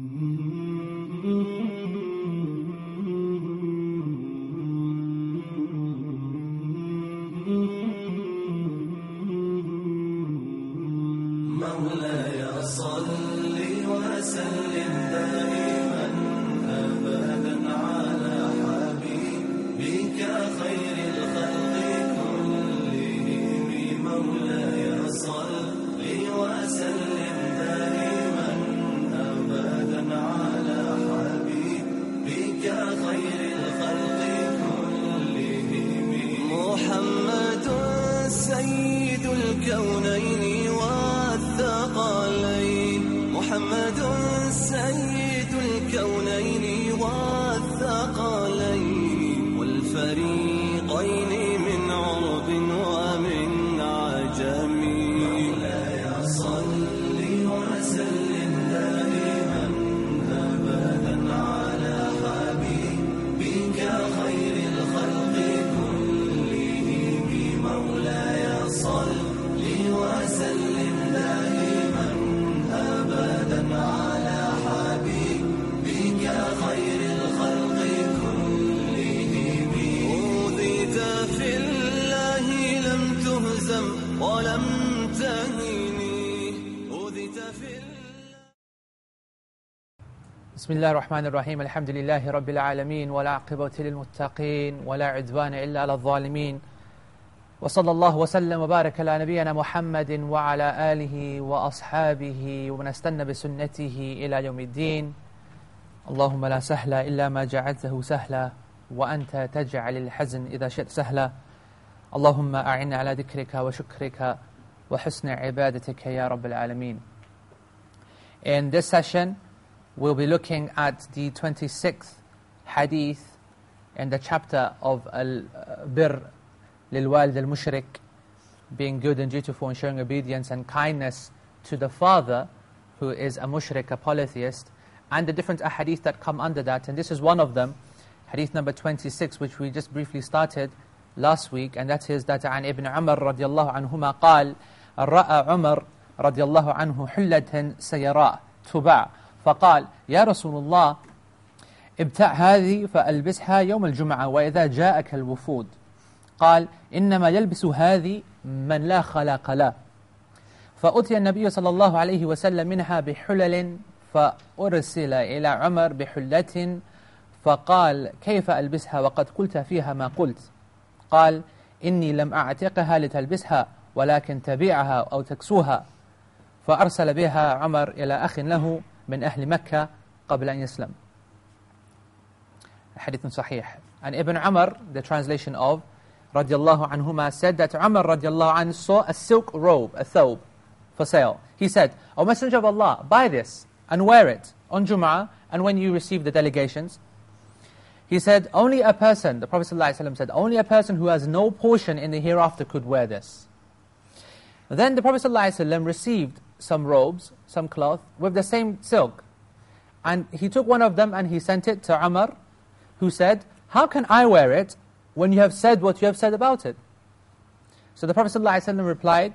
Mm-hmm. بسم الله الرحمن الرحيم الحمد لله رب العالمين ولا عقبة للمتقين ولا عدوان إلا على الظالمين وصلى الله وسلم وبارك على نبينا محمد وعلى آله وأصحابه ومن استنى بسنته إلى يوم الدين اللهم لا سهل إلا ما جعلته سهلا وأنت تجعل الحزن إذا شئت سهلا اللهم أعنا على ذكرك وشكرك وحسن عبادتك يا رب العالمين In this session, we'll be looking at the 26th hadith in the chapter of Al-Bir lil-Walid al-Mushrik, being good and dutiful and showing obedience and kindness to the father who is a mushrik, a polytheist, and the different ahadith that come under that. And this is one of them, hadith number 26, which we just briefly started last week, and that is that عن ابن عمر رضي الله عنهما قال رأى عمر رضي الله عنه حلة سيراء تباع فقال يا رسول الله ابتع هذه فألبسها يوم الجمعة وإذا جاءك الوفود. قال إنما يلبس هذه من لا خلاق له. فأتي النبي صلى الله عليه وسلم منها بحلل فأرسل إلى عمر بحلة فقال كيف ألبسها؟ وقد قلت فيها ما قلت. قال إني لم أعتقها لتلبسها ولكن تبيعها أو تكسوها. فأرسل بها عمر إلى أخ له من أهل مكة قبل أن يسلم حديث صحيح And Ibn Umar, the translation of رضي الله عنهما said that Umar رضي الله عنه saw a silk robe, a thobe, for sale. He said, O Messenger of Allah, buy this and wear it on Jum'ah and when you receive the delegations. He said, only a person, the Prophet ﷺ said, only a person who has no portion in the hereafter could wear this. Then the Prophet ﷺ received some robes, some cloth, with the same silk. And he took one of them and he sent it to Umar, who said, how can I wear it when you have said what you have said about it? So the Prophet ﷺ replied,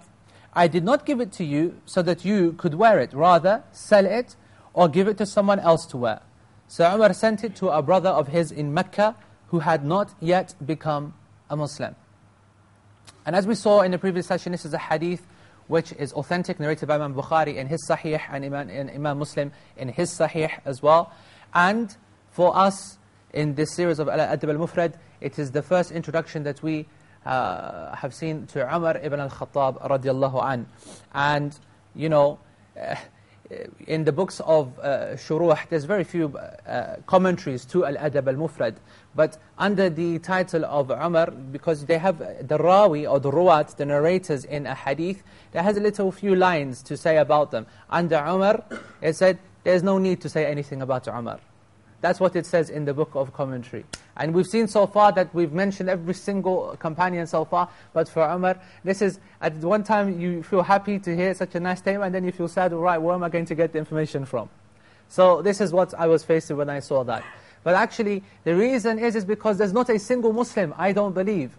I did not give it to you so that you could wear it. Rather, sell it or give it to someone else to wear. So Umar sent it to a brother of his in Mecca who had not yet become a Muslim. And as we saw in the previous session, this is a hadith which is authentic, narrated by Imam Bukhari in his Sahih, and Imam, and Imam Muslim in his Sahih as well. And for us, in this series of Al-Adab al-Mufrad, it is the first introduction that we uh, have seen to Umar ibn al-Khattab radiallahu an. And, you know, uh, in the books of uh, Shuruh, there's very few uh, commentaries to Al-Adab al-Mufrad. But under the title of Umar, because they have the Rawi or the Ruwat, the narrators in a hadith, there has a little few lines to say about them. Under Umar, it said, there's no need to say anything about Umar. That's what it says in the book of commentary. And we've seen so far that we've mentioned every single companion so far, but for Umar, this is, at one time you feel happy to hear such a nice statement, and then you feel sad, all right, where am I going to get the information from? So this is what I was facing when I saw that. But actually, the reason is, is because there's not a single Muslim, I don't believe,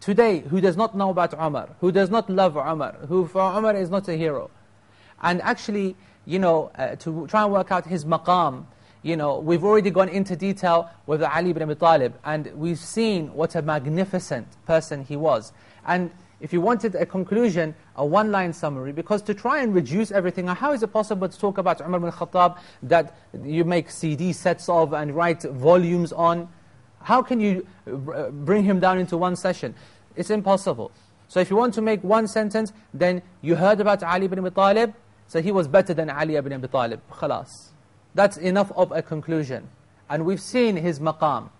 today who does not know about Umar, who does not love Umar, who for Umar is not a hero. And actually, you know, uh, to try and work out his maqam, you know, we've already gone into detail with Ali ibn Abi Talib, and we've seen what a magnificent person he was. And if you wanted a conclusion, a one-line summary, because to try and reduce everything, how is it possible to talk about Umar ibn Khattab that you make CD sets of and write volumes on? How can you uh, bring him down into one session? It's impossible. So if you want to make one sentence, then you heard about Ali ibn Abi Talib, so he was better than Ali ibn Abi Talib. That's enough of a conclusion. And we've seen his maqam.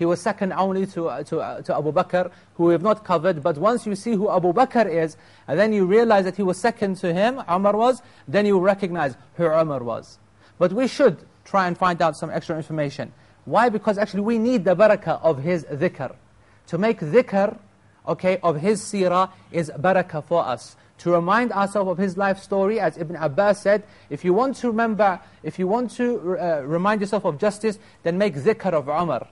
He was second only to, uh, to, uh, to Abu Bakr, who we have not covered. But once you see who Abu Bakr is, and then you realize that he was second to him, Umar was, then you recognize who Umar was. But we should try and find out some extra information. Why? Because actually we need the barakah of his dhikr. To make dhikr okay, of his seerah is barakah for us. To remind ourselves of his life story, as Ibn Abbas said, if you want to remember, if you want to uh, remind yourself of justice, then make dhikr of Umar.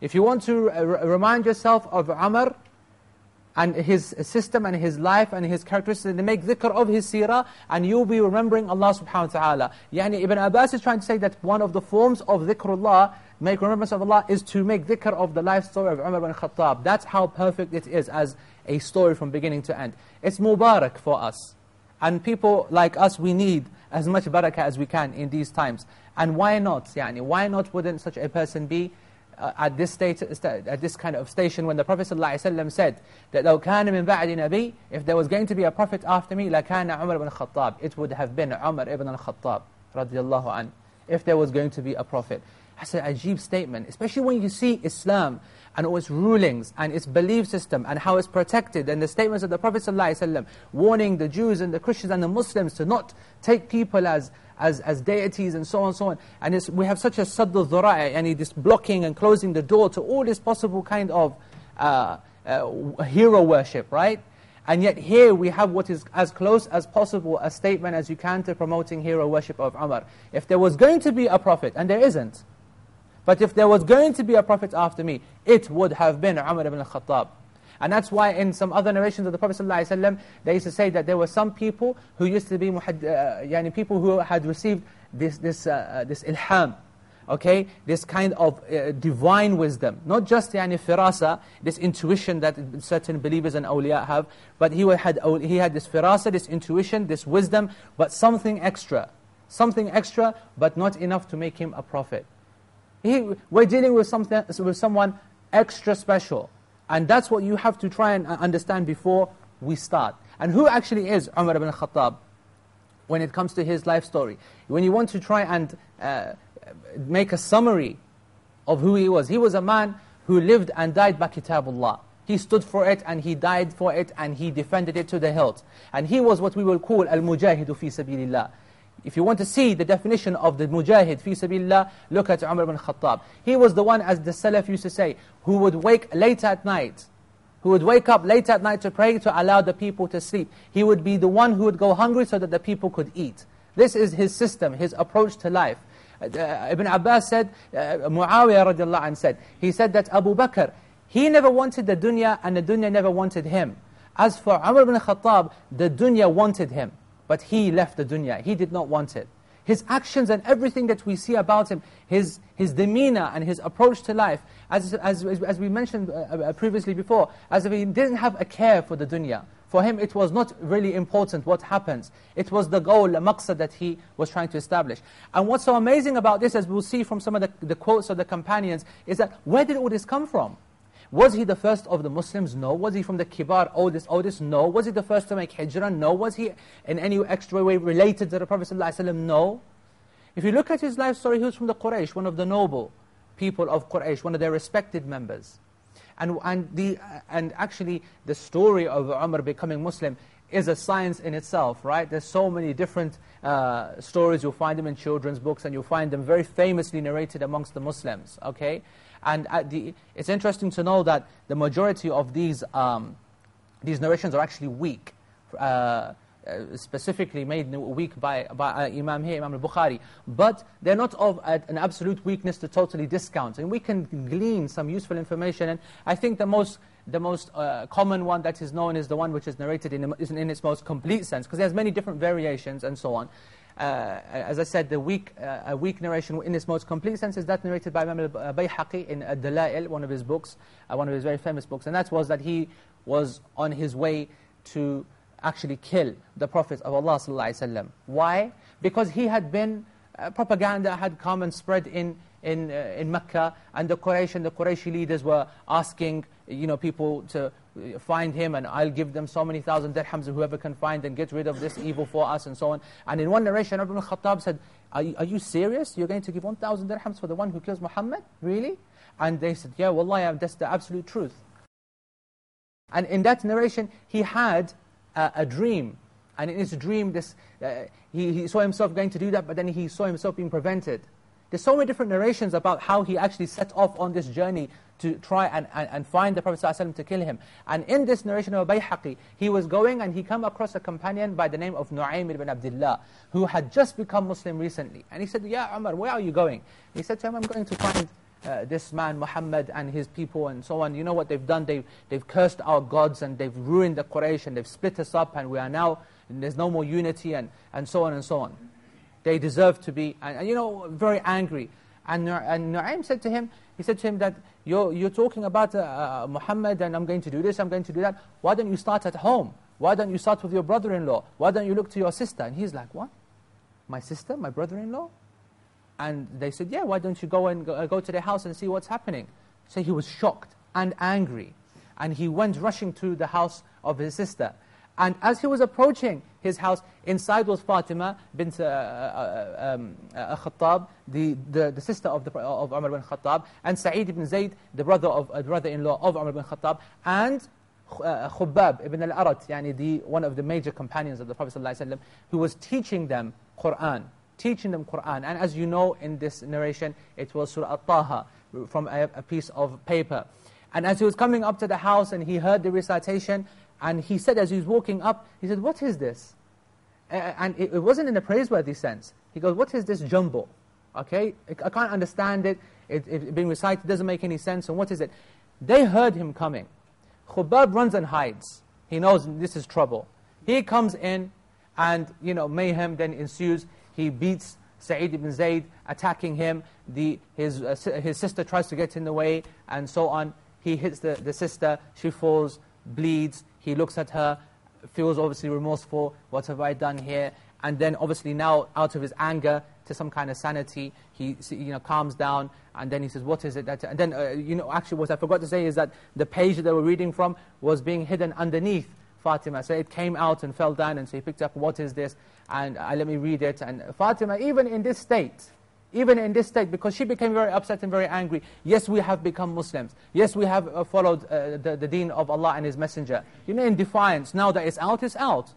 If you want to uh, remind yourself of Umar, and his system and his life and his characteristics, then make dhikr of his seerah, and you'll be remembering Allah subhanahu wa ta'ala. Yani Ibn Abbas is trying to say that one of the forms of dhikrullah make remembrance of Allah is to make dhikr of the life story of Umar ibn Khattab. That's how perfect it is as a story from beginning to end. It's mubarak for us. And people like us, we need as much barakah as we can in these times. And why not? Yani, why not wouldn't such a person be uh, at, this state, at this kind of station when the Prophet ﷺ said that لو كان من بعد نبي, if there was going to be a prophet after me, لكان عمر ibn Khattab. It would have been Umar ibn al-Khattab, radiallahu anh, if there was going to be a prophet. That's an ajib statement, especially when you see Islam and all its rulings and its belief system and how it's protected and the statements of the Prophet ﷺ warning the Jews and the Christians and the Muslims to not take people as, as, as deities and so on and so on. And we have such a sadd al and this blocking and closing the door to all this possible kind of uh, uh, hero worship, right? And yet here we have what is as close as possible a statement as you can to promoting hero worship of Umar. If there was going to be a prophet, and there isn't, but if there was going to be a prophet after me, it would have been Umar ibn al-Khattab. And that's why in some other narrations of the Prophet ﷺ, they used to say that there were some people who used to be uh, yani people who had received this, this, uh, uh, this ilham, okay, this kind of uh, divine wisdom. Not just yani firasa, this intuition that certain believers and awliya have, but he had, he had this firasa, this intuition, this wisdom, but something extra. Something extra, but not enough to make him a prophet. He, we're dealing with, something, with someone extra special. And that's what you have to try and understand before we start. And who actually is Umar ibn Khattab when it comes to his life story? When you want to try and uh, make a summary of who he was, he was a man who lived and died by Kitabullah. He stood for it and he died for it and he defended it to the hilt. And he was what we will call al-mujahidu fi sabilillah. If you want to see the definition of the mujahid fi sabilillah, look at Umar ibn Khattab. He was the one, as the Salaf used to say, who would wake late at night, who would wake up late at night to pray to allow the people to sleep. He would be the one who would go hungry so that the people could eat. This is his system, his approach to life. Uh, Ibn Abbas said, uh, Muawiyah radiallahu anh said, he said that Abu Bakr, he never wanted the dunya and the dunya never wanted him. As for Umar ibn Khattab, the dunya wanted him. But he left the dunya. He did not want it. His actions and everything that we see about him, his, his demeanor and his approach to life, as, as, as we mentioned uh, uh, previously before, as if he didn't have a care for the dunya. For him, it was not really important what happens. It was the goal, the maqsad that he was trying to establish. And what's so amazing about this, as we'll see from some of the, the quotes of the companions, is that where did all this come from? Was he the first of the Muslims? No. Was he from the kibar, oldest, oldest? No. Was he the first to make hijrah? No. Was he in any extra way related to the Prophet ﷺ? No. If you look at his life story, he was from the Quraysh, one of the noble people of Quraysh, one of their respected members. And, and, the, and actually, the story of Umar becoming Muslim is a science in itself, right? There's so many different uh, stories. You'll find them in children's books, and you'll find them very famously narrated amongst the Muslims, okay? And the, it's interesting to know that the majority of these, um, these narrations are actually weak. Uh, uh, specifically made weak by, by uh, Imam here, Imam al-Bukhari. But they're not of uh, an absolute weakness to totally discount. And we can glean some useful information. And I think the most, the most uh, common one that is known is the one which is narrated in, in, in its most complete sense, because there's many different variations and so on. Uh, as I said, the weak, uh, a weak narration in its most complete sense is that narrated by Imam al-Bayhaqi in Ad-Dala'il, one of his books, uh, one of his very famous books, and that was that he was on his way to actually kill the Prophet of Allah sallallahu Why? Because he had been, uh, propaganda had come and spread in, in, uh, in Mecca, and the Quraysh and the Qurayshi leaders were asking you know, people to find him and I'll give them so many thousand dirhams whoever can find and get rid of this evil for us and so on. And in one narration, Ibn Khattab said, are you, are you serious? You're going to give 1,000 dirhams for the one who kills Muhammad? Really? And they said, yeah, wallahi, that's the absolute truth. And in that narration, he had a, a dream. And in his dream, this, uh, he, he saw himself going to do that, but then he saw himself being prevented. There's so many different narrations about how he actually set off on this journey to try and, and, and find the Prophet ﷺ to kill him. And in this narration of Bayhaqi, he was going and he came across a companion by the name of Nu'aym ibn Abdullah, who had just become Muslim recently. And he said, Ya Umar, where are you going? He said to him, I'm going to find uh, this man, Muhammad, and his people, and so on. You know what they've done? They've, they've cursed our gods, and they've ruined the Quraysh, and they've split us up, and we are now, there's no more unity, and, and so on and so on. They deserve to be, and, and you know, very angry. And, and Nu'aym said to him, he said to him that, you're, you're talking about uh, uh, Muhammad and I'm going to do this, I'm going to do that. Why don't you start at home? Why don't you start with your brother-in-law? Why don't you look to your sister? And he's like, what? My sister, my brother-in-law? And they said, yeah, why don't you go and go, uh, go to their house and see what's happening? So he was shocked and angry. And he went rushing to the house of his sister. And as he was approaching his house, inside was Fatima bint uh, uh, um, uh, Khattab, the, the, the, sister of, the, of Umar bin Khattab, and Sa'id ibn Zayd, the brother of uh, brother-in-law of Umar bin Khattab, and uh, Khubbab ibn al-Arat, yani the, one of the major companions of the Prophet ﷺ, who was teaching them Qur'an, teaching them Qur'an. And as you know in this narration, it was Surah At-Taha, from a, a piece of paper. And as he was coming up to the house and he heard the recitation, and he said as he was walking up, he said, what is this? And it, wasn't in a praiseworthy sense. He goes, what is this jumbo? Okay, I can't understand it. It, it being recited doesn't make any sense. And what is it? They heard him coming. Khubab runs and hides. He knows this is trouble. He comes in, and you know mayhem then ensues. He beats Sa'id ibn Zayd, attacking him. The, his, uh, his sister tries to get in the way, and so on. He hits the, the sister. She falls, bleeds. He looks at her, feels obviously remorseful, what have I done here? And then obviously now, out of his anger to some kind of sanity, he you know, calms down, and then he says, what is it that... And then, uh, you know, actually what I forgot to say is that the page that they were reading from was being hidden underneath Fatima. So it came out and fell down, and so he picked up, what is this? And uh, let me read it. And Fatima, even in this state, even in this state, because she became very upset and very angry. Yes, we have become Muslims. Yes, we have uh, followed uh, the, the deen of Allah and His Messenger. You know, in defiance, now that it's out, it's out.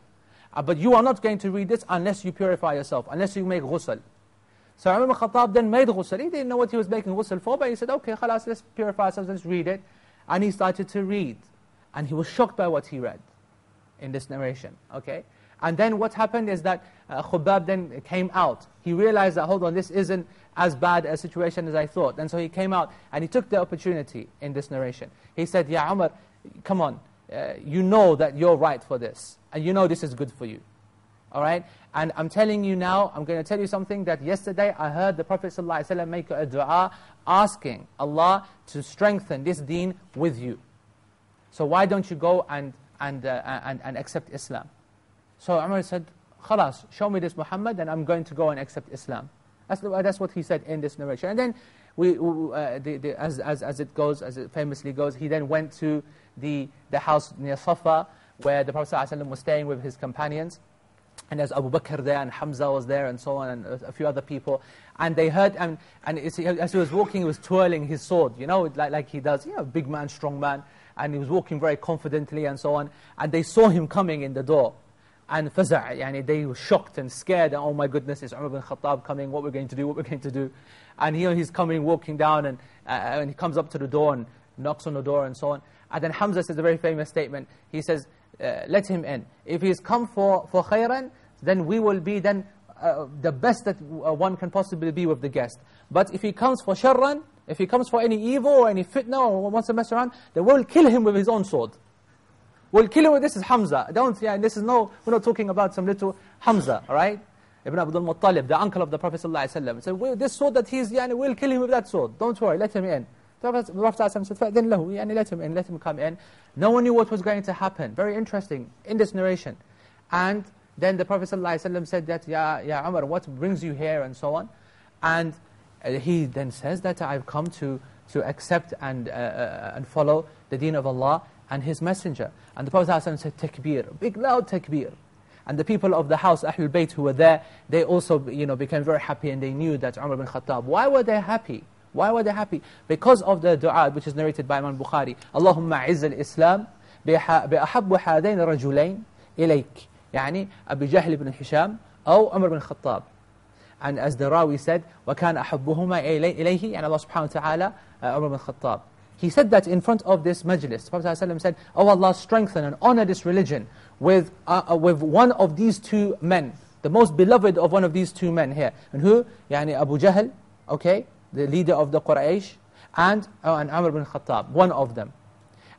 Uh, but you are not going to read this unless you purify yourself, unless you make ghusl. So Umar Khattab then made ghusl. He didn't know what he was making ghusl for, but he said, okay, khalas, let's purify ourselves, let's read it. And he started to read. And he was shocked by what he read in this narration, okay? And then what happened is that uh, Khubab then came out. He realized that, hold on, this isn't as bad a situation as I thought. And so he came out and he took the opportunity in this narration. He said, Ya Umar, come on, uh, you know that you're right for this. And you know this is good for you. All right? And I'm telling you now, I'm going to tell you something that yesterday I heard the Prophet ﷺ make a dua asking Allah to strengthen this deen with you. So why don't you go and, and, uh, and, and accept Islam? So Umar said, khalas, show me this Muhammad and I'm going to go and accept Islam. That's, that's what he said in this narration. And then, we, uh, the, the, as, as, as it goes, as it famously goes, he then went to the, the house near Safa, where the Prophet ﷺ was staying with his companions. And there's Abu Bakr there, and Hamza was there, and so on, and a few other people. And they heard, and, and as he was walking, he was twirling his sword, you know, like, like he does, you know, big man, strong man. And he was walking very confidently and so on. And they saw him coming in the door and faza' yani they were shocked and scared, and oh my goodness, it's Umar bin Khattab coming, what we're going to do, what we're going to do. And here he's coming, walking down, and, uh, and he comes up to the door and knocks on the door and so on. And then Hamza says a very famous statement. He says, uh, let him in. If he's come for, for khairan, then we will be then uh, the best that uh, one can possibly be with the guest. But if he comes for sharran, if he comes for any evil or any fitna or wants to mess around, then we'll kill him with his own sword. We'll kill him with, this is Hamza. Don't, yeah, this is no, we're not talking about some little Hamza, all right? Ibn Abdul Muttalib, the uncle of the Prophet ﷺ, said, well, this sword that he's, yani, we'll kill him with that sword. Don't worry, let him in. The Prophet ﷺ said, فَأْذِنْ لَهُ yani, Let him in, let him come in. No one knew what was going to happen. Very interesting in this narration. And then the Prophet ﷺ said that, Ya, ya Umar, what brings you here and so on. And uh, he then says that I've come to, to accept and, uh, uh, and follow the deen of Allah and His Messenger. And the Prophet ﷺ said, takbir, big loud takbir. And the people of the house, Ahlul Bayt, who were there, they also you know, became very happy and they knew that Umar bin Khattab. Why were they happy? Why were they happy? Because of the dua which is narrated by Imam Bukhari. Allahumma izz al-Islam بأحب هذين الرجلين إليك يعني أبي جهل بن هشام أو عمر بن الخطاب and as the Rawi said وكان أحبهما إليه يعني Allah subhanahu wa ta'ala uh, Umar bin Khattab he said that in front of this majlis. Prophet ﷺ said, Oh Allah, strengthen and honor this religion with, uh, uh, with one of these two men, the most beloved of one of these two men here. And who? Yani Abu Jahl, okay, the leader of the Quraysh, and, uh, and Amr bin Khattab, one of them.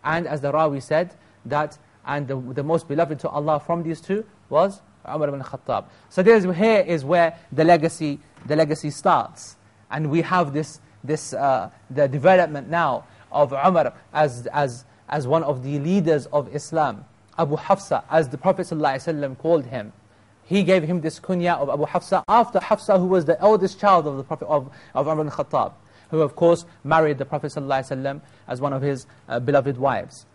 And as the Rawi said, that, and the, the most beloved to Allah from these two was Umar bin Khattab. So there's, here is where the legacy, the legacy starts. And we have this, this uh, the development now of Umar as, as, as one of the leaders of Islam. Abu Hafsa, as the Prophet ﷺ called him. He gave him this kunya of Abu Hafsa after Hafsa, who was the eldest child of the Prophet of, of Umar ibn Khattab, who of course married the Prophet ﷺ as one of his uh, beloved wives.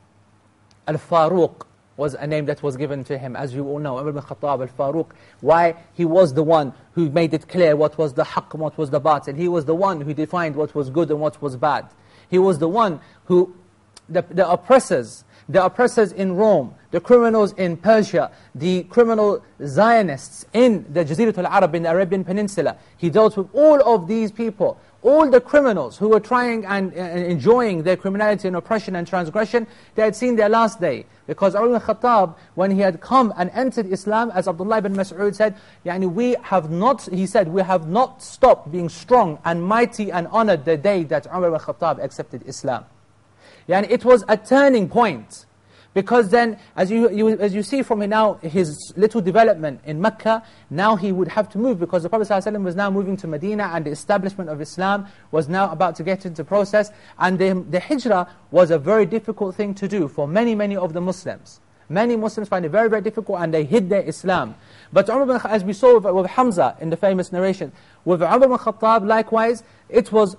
Al-Faruq was a name that was given to him, as you all know, Umar ibn Khattab, Al-Faruq. Why? He was the one who made it clear what was the haqq and what was the batil. He was the one who defined what was good and what was bad. He was the one who, the, the oppressors, the oppressors in Rome, the criminals in Persia, the criminal Zionists in the Jazirat al-Arab, in the Arabian Peninsula. He dealt with all of these people all the criminals who were trying and, and enjoying their criminality and oppression and transgression, they had seen their last day. Because Umar ibn Khattab, when he had come and entered Islam, as Abdullah ibn Mas'ud said, yani we have not, he said, we have not stopped being strong and mighty and honored the day that Umar ibn Khattab accepted Islam. Yani it was a turning point. Because then, as you, you, as you see from now, his little development in Mecca, now he would have to move because the Prophet ﷺ was now moving to Medina and the establishment of Islam was now about to get into process. And the, the hijrah was a very difficult thing to do for many, many of the Muslims. Many Muslims find it very, very difficult and they hid their Islam. But Umar as we saw with, with Hamza in the famous narration, with Umar bin Khattab likewise, it, was,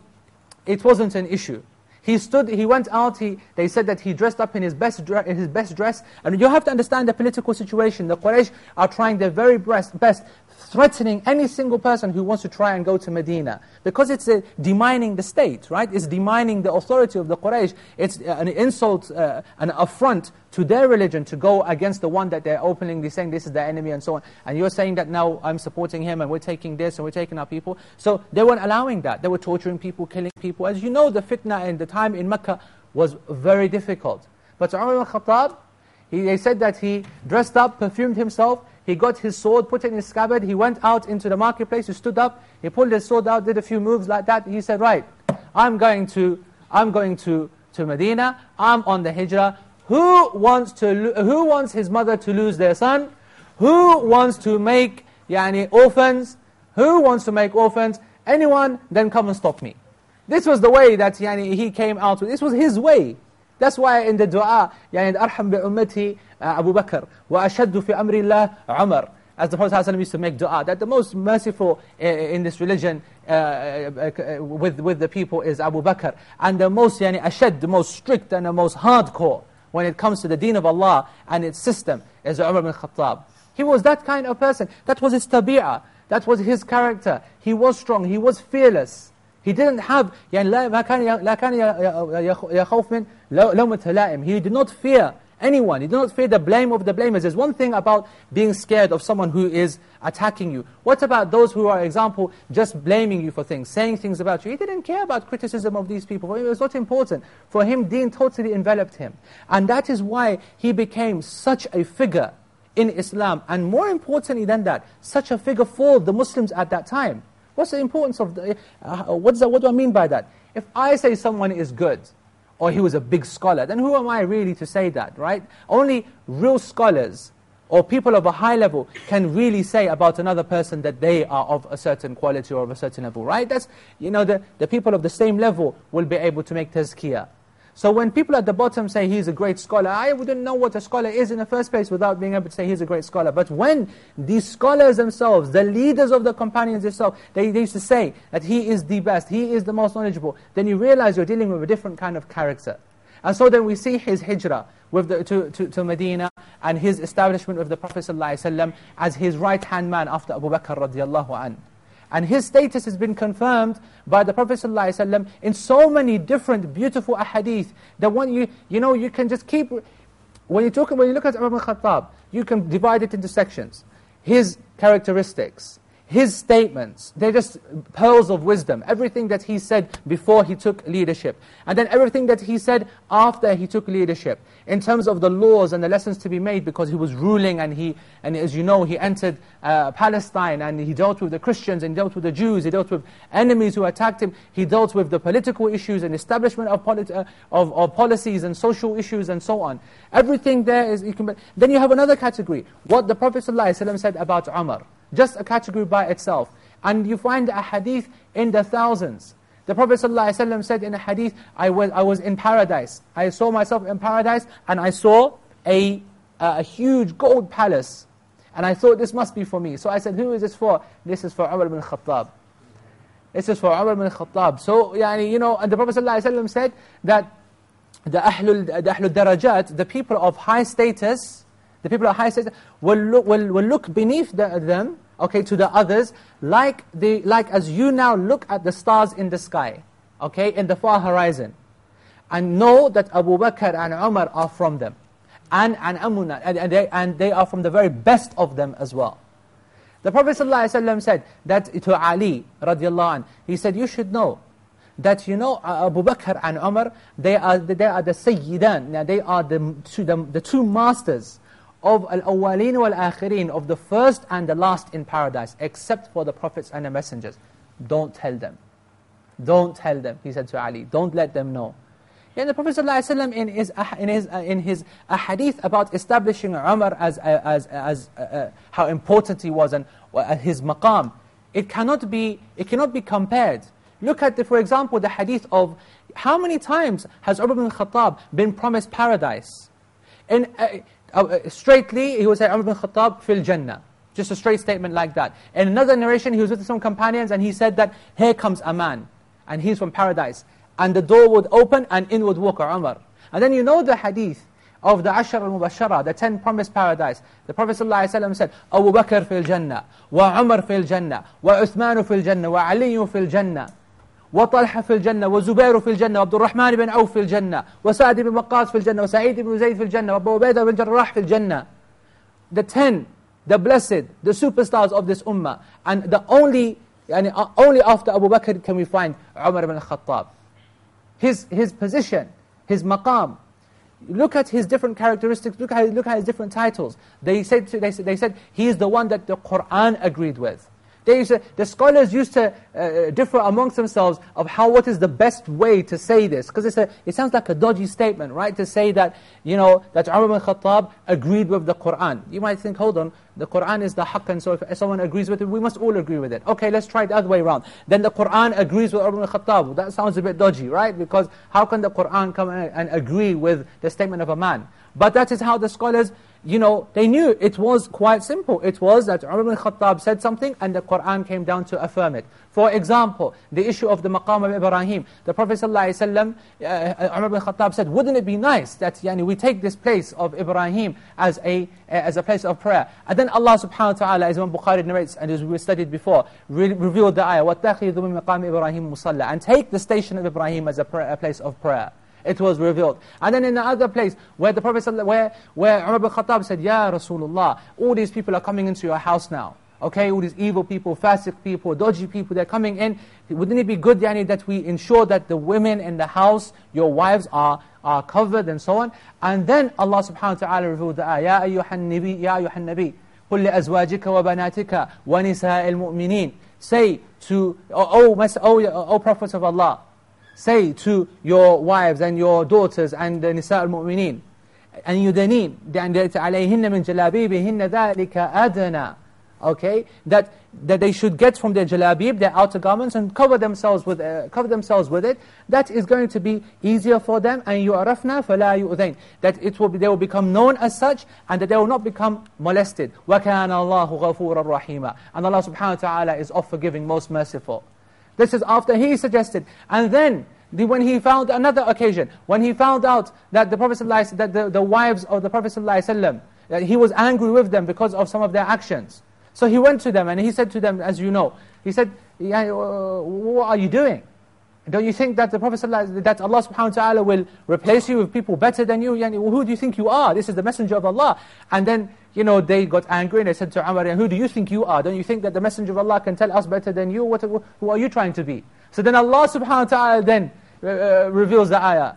it wasn't an issue. He stood, he went out, he, they said that he dressed up in his, best in his best dress. And you have to understand the political situation. The Quraysh are trying their very best, best threatening any single person who wants to try and go to Medina. Because it's uh, demining the state, right? It's demining the authority of the Quraysh. It's uh, an insult, uh, an affront to their religion to go against the one that they're openly saying this is the enemy and so on. And you're saying that now I'm supporting him and we're taking this and we're taking our people. So they weren't allowing that. They were torturing people, killing people. As you know, the fitna in the time in Mecca was very difficult. But Umar al-Khattab, he, they said that he dressed up, perfumed himself, he got his sword, put it in his scabbard, he went out into the marketplace, he stood up, he pulled his sword out, did a few moves like that, he said, right, I'm going to, I'm going to, to Medina, I'm on the hijrah, who wants, to, who wants his mother to lose their son? Who wants to make yani, orphans? Who wants to make orphans? Anyone, then come and stop me. This was the way that yani, he came out with. This was his way. That's why in the dua, يعني أرحم بأمتي Abu Bakr, وأشد في أمر الله عمر. As the Prophet ﷺ used to make dua, that the most merciful uh, in this religion uh, uh, with, with the people is Abu Bakr. And the most, yani, ashad, the most strict and the most hardcore when it comes to the deen of Allah and its system is Umar bin Khattab. He was that kind of person. That was his tabi'ah. That was his character. He was strong. He was fearless. He didn't have, يعني لا كان لا كان يخوف من لومة لائم. He did not fear anyone. You do not fear the blame of the blamers. There's one thing about being scared of someone who is attacking you. What about those who are, example, just blaming you for things, saying things about you? He didn't care about criticism of these people. It was not important. For him, deen totally enveloped him. And that is why he became such a figure in Islam. And more importantly than that, such a figure for the Muslims at that time. What's the importance of, the, uh, what, that, what do I mean by that? If I say someone is good, or he was a big scholar, then who am I really to say that, right? Only real scholars or people of a high level can really say about another person that they are of a certain quality or of a certain level, right? That's, you know, the, the people of the same level will be able to make tazkiyah. So when people at the bottom say he's a great scholar, I wouldn't know what a scholar is in the first place without being able to say he's a great scholar. But when these scholars themselves, the leaders of the companions themselves, they, they used to say that he is the best, he is the most knowledgeable, then you realize you're dealing with a different kind of character. And so then we see his hijrah with the, to, to, to Medina and his establishment with the Prophet ﷺ as his right-hand man after Abu Bakr radiallahu anhu. And his status has been confirmed by the Prophet ﷺ in so many different beautiful ahadith that when you, you know, you can just keep, when you, talk, when you look at Umar ibn Khattab, you can divide it into sections. His characteristics, his statements, they're just pearls of wisdom. Everything that he said before he took leadership. And then everything that he said after he took leadership. In terms of the laws and the lessons to be made because he was ruling and he, and as you know, he entered uh, Palestine and he dealt with the Christians and dealt with the Jews, he dealt with enemies who attacked him, he dealt with the political issues and establishment of, polit uh, of, of policies and social issues and so on. Everything there is, you can, then you have another category. What the Prophet ﷺ said about Umar just a category by itself. And you find a hadith in the thousands. The Prophet ﷺ said in a hadith, I was, I was in paradise. I saw myself in paradise and I saw a, a huge gold palace. And I thought this must be for me. So I said, who is this for? This is for Umar ibn Khattab. This is for Umar ibn Khattab. So, yani, you know, and the Prophet ﷺ said that the Ahlul, the Ahlul Darajat, the people of high status, the people of high status will look, will, will look beneath the, them, okay, to the others, like, the, like as you now look at the stars in the sky, okay, in the far horizon. And know that Abu Bakr and Umar are from them. And, and, Amuna, and, and, they, and they are from the very best of them as well. The Prophet ﷺ said that to Ali, radiallahu anh, he said, you should know that you know Abu Bakr and Umar, they are, they are the Sayyidan, they are the, the, the two masters of al-awwalin wal-akhirin, of the first and the last in paradise, except for the prophets and the messengers. Don't tell them. Don't tell them, he said to Ali. Don't let them know. And the Prophet ﷺ in his, in his, in his hadith about establishing Umar as, as, as, uh, how important he was and uh, his maqam, it cannot be, it cannot be compared. Look at, the, for example, the hadith of how many times has Umar ibn Khattab been promised paradise? And uh, uh, straightly, he would say, Umar ibn Khattab, fil Jannah. Just a straight statement like that. In another narration, he was with some companions and he said that, here comes a man, and he's from paradise. And the door would open and in would walk Umar. And then you know the hadith of the Ashar al-Mubashara, the ten promised paradise. The Prophet ﷺ said, Abu Bakr fil Jannah, wa Umar fil Jannah, wa Uthman fil Jannah, wa Ali fil Jannah. وطلحة في الجنة وزبير في الجنة وعبد الرحمن بن عوف في الجنة وسعد بن وقاص في الجنة وسعيد بن زيد في الجنة وابو عبيدة بن جراح في الجنة the ten the blessed the superstars of this ummah and the only يعني only after Abu Bakr can we find Umar ibn Khattab his his position his maqam look at his different characteristics look at look at his different titles they said they said, they said he is the one that the Quran agreed with the scholars used to uh, differ amongst themselves of how, what is the best way to say this. Because it sounds like a dodgy statement, right? To say that, you know, that Umar ibn Khattab agreed with the Qur'an. You might think, hold on, the Qur'an is the haqq, and so if someone agrees with it, we must all agree with it. Okay, let's try the other way around. Then the Qur'an agrees with Umar ibn Khattab. That sounds a bit dodgy, right? Because how can the Qur'an come and agree with the statement of a man? But that is how the scholars you know, they knew it was quite simple. It was that Umar ibn Khattab said something and the Qur'an came down to affirm it. For example, the issue of the maqam of Ibrahim. The Prophet ﷺ, uh, Umar ibn Khattab said, wouldn't it be nice that yani, we take this place of Ibrahim as a, as a place of prayer? And then Allah subhanahu wa ta'ala, as Imam Bukhari narrates, and as we studied before, re revealed the ayah, وَاتَّخِذُ مِن مَقَامِ إِبْرَاهِيمُ مُصَلَّى And take the station of Ibrahim as a, prayer, a place of prayer. it was revealed. And then in the other place, where the Prophet, where, where Umar ibn Khattab said, Ya Rasulullah, all these people are coming into your house now. Okay, all these evil people, fasiq people, dodgy people, they're coming in. Wouldn't it be good, Yani, that we ensure that the women in the house, your wives, are, are covered and so on? And then Allah subhanahu wa ta'ala revealed the ayah, Ya ayyuhan nabi, Ya ayyuhan nabi, قل لأزواجك وبناتك ونساء المؤمنين Say to, oh, oh, oh, oh prophets of Allah, say to your wives and your daughters and the nisa al-mu'mineen, أن يدنين عليهن من جلابيبهن ذلك أدنى okay, that, that they should get from their jalabib, their outer garments, and cover themselves with, uh, cover themselves with it, that is going to be easier for them, and يُعْرَفْنَا فَلَا يُؤْذَيْنَ That it will be, they will become known as such, and that they will not become molested. وَكَانَ اللَّهُ غَفُورًا رَحِيمًا And Allah subhanahu wa ta'ala is oft forgiving, most merciful. This is after he suggested. And then, the, when he found another occasion, when he found out that the Prophet ﷺ, that the, the wives of the Prophet ﷺ, that he was angry with them because of some of their actions. So he went to them and he said to them, as you know, he said, yeah, uh, what are you doing? Don't you think that the Prophet ﷺ, that Allah subhanahu wa ta'ala will replace you with people better than you? Who do you think you are? This is the messenger of Allah. And then, you know, they got angry and they said to Umar, who do you think you are? Don't you think that the messenger of Allah can tell us better than you? What, who are you trying to be? So then Allah subhanahu wa ta'ala then uh, uh reveals the ayah.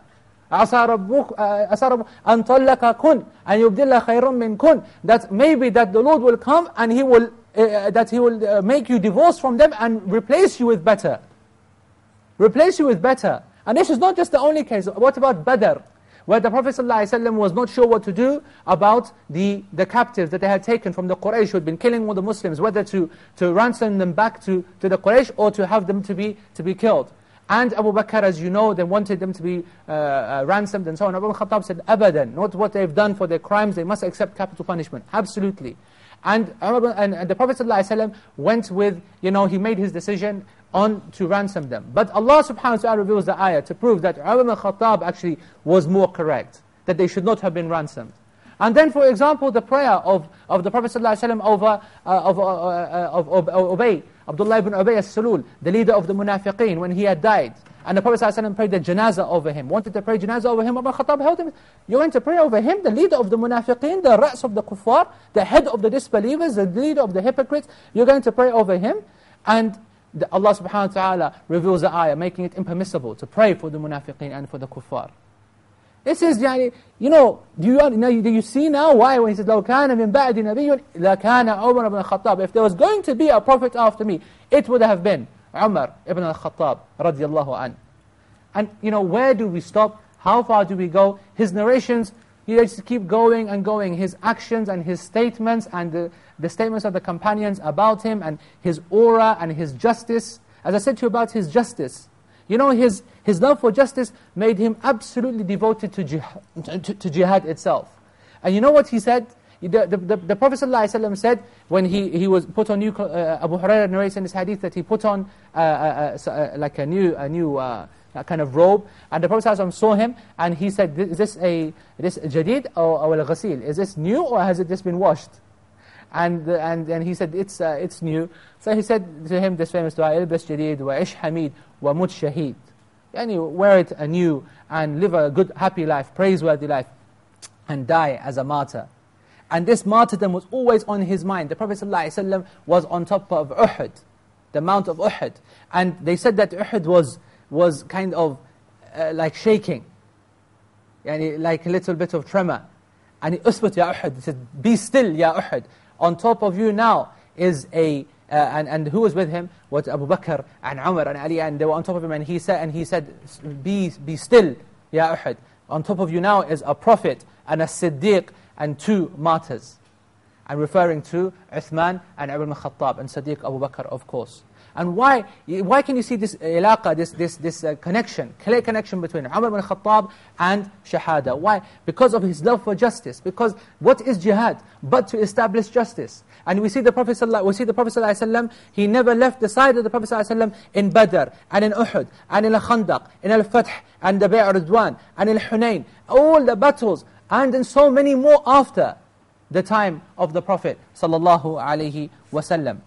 عسى ربك عسى رب أن طلقكن أن يبدل خير منكن that maybe that the Lord will come and he will uh, that he will uh, make you divorce from them and replace you with better replace you with better and this is not just the only case what about Badr Where the Prophet ﷺ was not sure what to do about the, the captives that they had taken from the Quraysh who had been killing all the Muslims, whether to, to ransom them back to, to the Quraysh or to have them to be, to be killed. And Abu Bakr, as you know, they wanted them to be uh, uh, ransomed and so on. Abu Khattab said, abadan, not what they've done for their crimes, they must accept capital punishment. Absolutely. And, and, the Prophet ﷺ went with, you know, he made his decision on to ransom them. But Allah subhanahu wa ta'ala reveals the ayah to prove that Umar ibn Khattab actually was more correct, that they should not have been ransomed. And then, for example, the prayer of, of the Prophet ﷺ over, uh, of, uh, uh, of, of, of Ubay, Abdullah ibn Ubay as-Sulul, the leader of the munafiqeen, when he had died. And the Prophet ﷺ prayed the janazah over him, wanted to pray janazah over him. Umar Khattab held him, you want to pray over him, the leader of the munafiqeen, the ra's of the kuffar, the head of the disbelievers, the leader of the hypocrites, you're going to pray over him. And Allah subhanahu wa ta'ala reveals the ayah, making it impermissible to pray for the munafiqeen and for the kuffar. This is, يعني, you know, do you, do you see now why when he says, لَوْ كَانَ مِنْ بَعْدِ نَبِيٌّ لَكَانَ عُمَرَ ibn al-Khattab If there was going to be a prophet after me, it would have been Umar ibn al-Khattab radiallahu an. And, you know, where do we stop? How far do we go? His narrations, you just keep going and going. His actions and his statements and the, the statements of the companions about him and his aura and his justice. As I said to you about his justice, you know, his, his love for justice made him absolutely devoted to jihad, to, to jihad itself. And you know what he said? The, the, the, Prophet ﷺ said, when he, he was put on new, uh, Abu Hurairah narrates in his hadith that he put on uh, uh, uh, uh like a new, a new that kind of robe. And the Prophet ﷺ saw him and he said, is this a this jadid or, or al-ghasil? Is this new or has it just been washed? And, and, and he said, it's, uh, it's new. So he said to him this famous dua, ilbas jadid wa ish hamid wa mut shahid. Yani wear it anew and live a good, happy life, praiseworthy life, and die as a martyr. And this martyrdom was always on his mind. The Prophet ﷺ was on top of Uhud, the Mount of Uhud. And they said that Uhud was was kind of uh, like shaking, yani like a little bit of tremor. And ya Uhud, he said, be still ya Uhud. On top of you now is a uh, and, and who was with him? Was Abu Bakr and Umar and Ali, and they were on top of him, and he said, and he said, be, be still, Ya Uhud. On top of you now is a prophet and a Siddiq and two martyrs. I'm referring to Uthman and Ibn Khattab and Siddiq Abu Bakr, of course. And why, why can you see this ilaqa, this, this, this uh, connection, clear connection between Umar ibn Khattab and Shahada? Why? Because of his love for justice. Because what is jihad? But to establish justice. And we see the Prophet we see the Prophet ﷺ, he never left the side of the Prophet ﷺ in Badr, and in Uhud, and in Al-Khandaq, in Al-Fath, and the Bay' Ridwan, and in Hunayn. All the battles, and in so many more after the time of the Prophet ﷺ.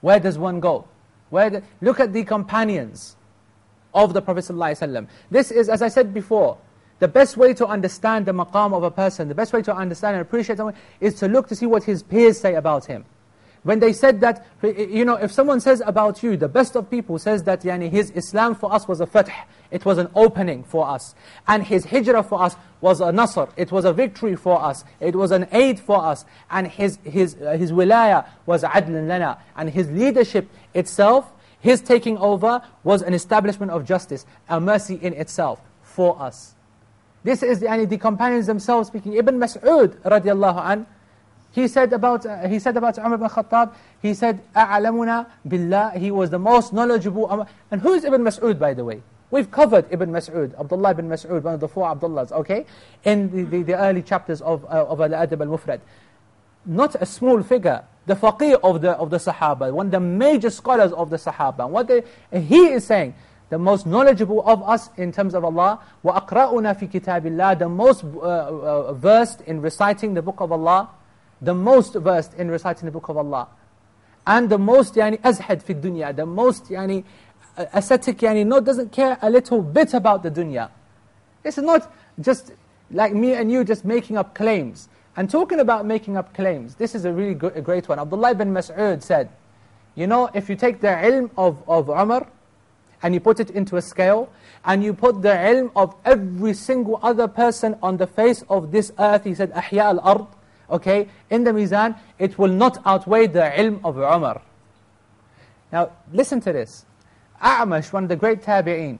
Where does one go? Where the, look at the companions of the Prophet ﷺ. This is, as I said before, the best way to understand the maqam of a person, the best way to understand and appreciate someone, is to look to see what his peers say about him. When they said that, you know, if someone says about you, the best of people says that yani, his Islam for us was a fath, it was an opening for us. And his hijrah for us was a nasr, it was a victory for us, it was an aid for us. And his, his, uh, his wilaya was adl lana. And his leadership itself, His taking over was an establishment of justice, a mercy in itself for us. This is yani, the companions themselves speaking. Ibn Mas'ud radiallahu an, he said about uh, he said about Umar ibn Khattab. He said, "A'lamuna billah." He was the most knowledgeable. Um, and who is Ibn Mas'ud, by the way? We've covered Ibn Mas'ud, Abdullah ibn Mas'ud, one of the four Abdullahs. Okay, in the, the, the early chapters of uh, of Al-Adab al-Mufrad Not a small figure. The faqih of the, of the Sahaba, one of the major scholars of the Sahaba. What they, he is saying, the most knowledgeable of us in terms of Allah, وَأَقْرَأُنَا فِي كِتَابِ اللَّهِ The most uh, uh, versed in reciting the book of Allah, the most versed in reciting the book of Allah. And the most yani, azhad fi dunya, the most yani, ascetic, yani, no, doesn't care a little bit about the dunya. This is not just like me and you just making up claims. And talking about making up claims, this is a really good, a great one. Abdullah ibn Mas'ud said, you know, if you take the ilm of, of Umar, and you put it into a scale, and you put the ilm of every single other person on the face of this earth, he said, أحياء الأرض, okay, in the mizan, it will not outweigh the ilm of Umar. Now, listen to this. A'mash, one of the great tabi'een,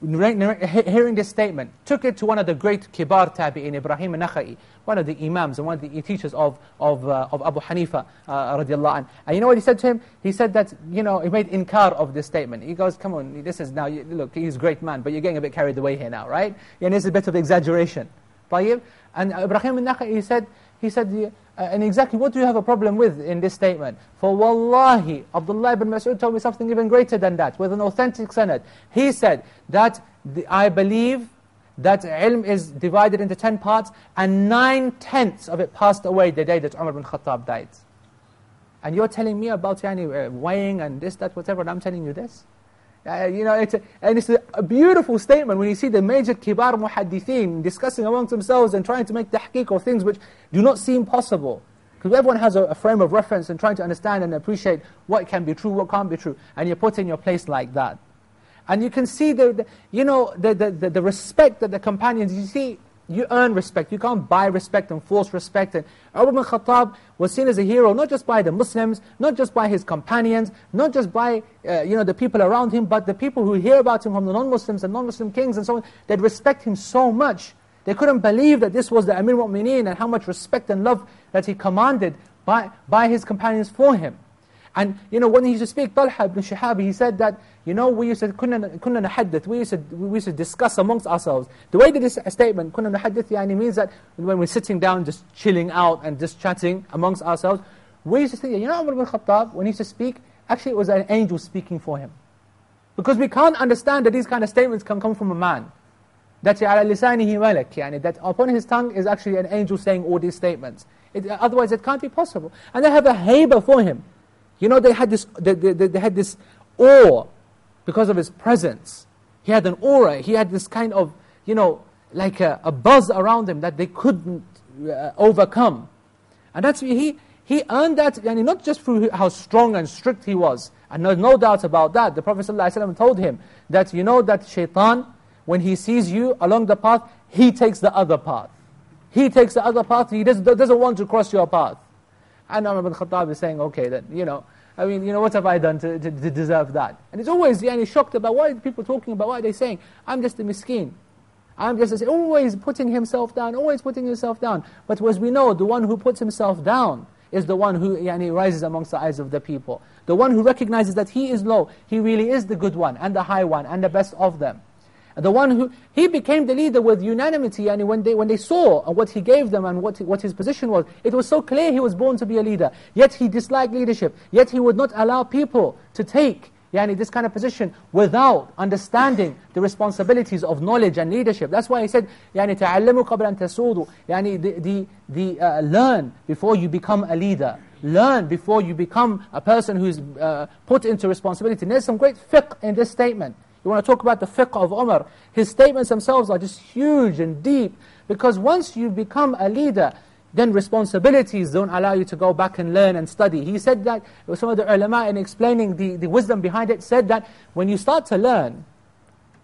hearing this statement, took it to one of the great kibar tabi'een, Ibrahim al-Nakhai, one of the imams and one of the teachers of, of, uh, of Abu Hanifa, uh, radiallahu. And you know what he said to him? He said that, you know, he made inkar of this statement. He goes, come on, this is now, look, he's a great man, but you're getting a bit carried away here now, right? And this is a bit of exaggeration. And Ibrahim al-Nakhai, he said, he said, and exactly what do you have a problem with in this statement? For wallahi, Abdullah ibn Mas'ud told me something even greater than that, with an authentic sanad. He said that the, I believe that ilm is divided into ten parts, and nine-tenths of it passed away the day that Umar ibn Khattab died. And you're telling me about yani, uh, weighing and this, that, whatever, and I'm telling you this? Uh, you know, it's a, and it's a, a, beautiful statement when you see the major kibar muhaddithin discussing amongst themselves and trying to make tahqiq of things which do not seem possible. Because everyone has a, a, frame of reference and trying to understand and appreciate what can be true, what can't be true. And you're put in your place like that. And you can see the, the you know, the, the, the, the respect that the companions, you see, you earn respect. You can't buy respect and force respect. And Umar ibn Khattab was seen as a hero, not just by the Muslims, not just by his companions, not just by uh, you know, the people around him, but the people who hear about him from the non-Muslims and non-Muslim kings and so on, they'd respect him so much. They couldn't believe that this was the Amir al-Mu'mineen and how much respect and love that he commanded by, by his companions for him. And, you know, when he used to speak, Talha ibn Shihab, he said that, you know, we used to, كنا, كنا نحدث, we used to, we used to discuss amongst ourselves. The way that this statement, كنا نحدث, يعني means that when we're sitting down, just chilling out and just chatting amongst ourselves, we used to think, you know, Umar ibn Khattab, when he used to speak, actually it was an angel speaking for him. Because we can't understand that these kind of statements can come from a man. That على لسانه ملك, يعني, that upon his tongue is actually an angel saying all these statements. It, otherwise it can't be possible. And they have a haiba for him. You know, they had this, they, they, they had this awe because of his presence. He had an aura, he had this kind of, you know, like a, a buzz around him that they couldn't uh, overcome. And that's, he, he earned that, and not just through how strong and strict he was, and no, no doubt about that. The Prophet ﷺ told him that, you know that shaitan, when he sees you along the path, he takes the other path. He takes the other path, he doesn't, doesn't want to cross your path. And Umar ibn Khattab is saying, okay, that, you know, I mean, you know, what have I done to, to, to deserve that? And it's always yeah, and he's shocked about are people talking about, what are they saying? I'm just a miskin. I'm just always putting himself down, always putting himself down. But as we know, the one who puts himself down is the one who he rises amongst the eyes of the people. The one who recognizes that he is low, he really is the good one, and the high one, and the best of them. The one who, he became the leader with unanimity, and when they, when they saw what he gave them and what, what his position was, it was so clear he was born to be a leader. Yet he disliked leadership. Yet he would not allow people to take yani, this kind of position without understanding the responsibilities of knowledge and leadership. That's why he said, يعني تَعَلَّمُوا قَبْلَ أَن تَسُودُوا يعني the, the, the uh, Learn before you become a leader. Learn before you become a person who's uh, put into responsibility. And there's some great fiqh in this statement. You want to talk about the fiqh of Umar. His statements themselves are just huge and deep. Because once you become a leader, then responsibilities don't allow you to go back and learn and study. He said that, some of the ulama in explaining the, the wisdom behind it, said that when you start to learn,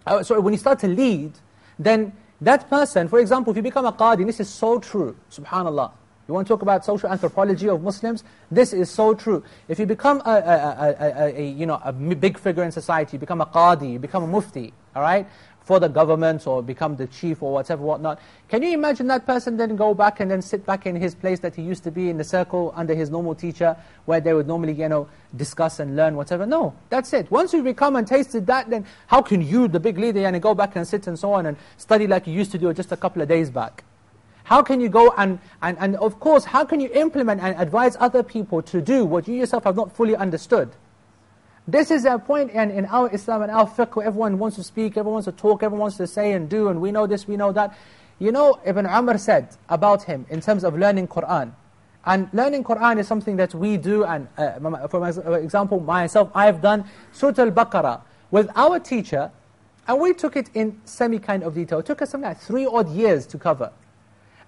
uh, sorry, when you start to lead, then that person, for example, if you become a qadi, this is so true, subhanAllah. You want to talk about social anthropology of Muslims? This is so true. If you become a, a, a, a, you know, a big figure in society, you become a qadi, you become a mufti, all right? for the government or become the chief or whatever, whatnot. Can you imagine that person then go back and then sit back in his place that he used to be in the circle under his normal teacher where they would normally, you know, discuss and learn whatever? No, that's it. Once you become and tasted that, then how can you, the big leader, and go back and sit and so on and study like you used to do just a couple of days back? How can you go and, and, and of course, how can you implement and advise other people to do what you yourself have not fully understood? This is a point in, in our Islam and our fiqh everyone wants to speak, everyone wants to talk, everyone wants to say and do, and we know this, we know that. You know, Ibn Umar said about him in terms of learning Qur'an. And learning Qur'an is something that we do, and uh, for example, myself, I've done Surah Al-Baqarah with our teacher, and we took it in semi kind of detail. It took us something like three odd years to cover.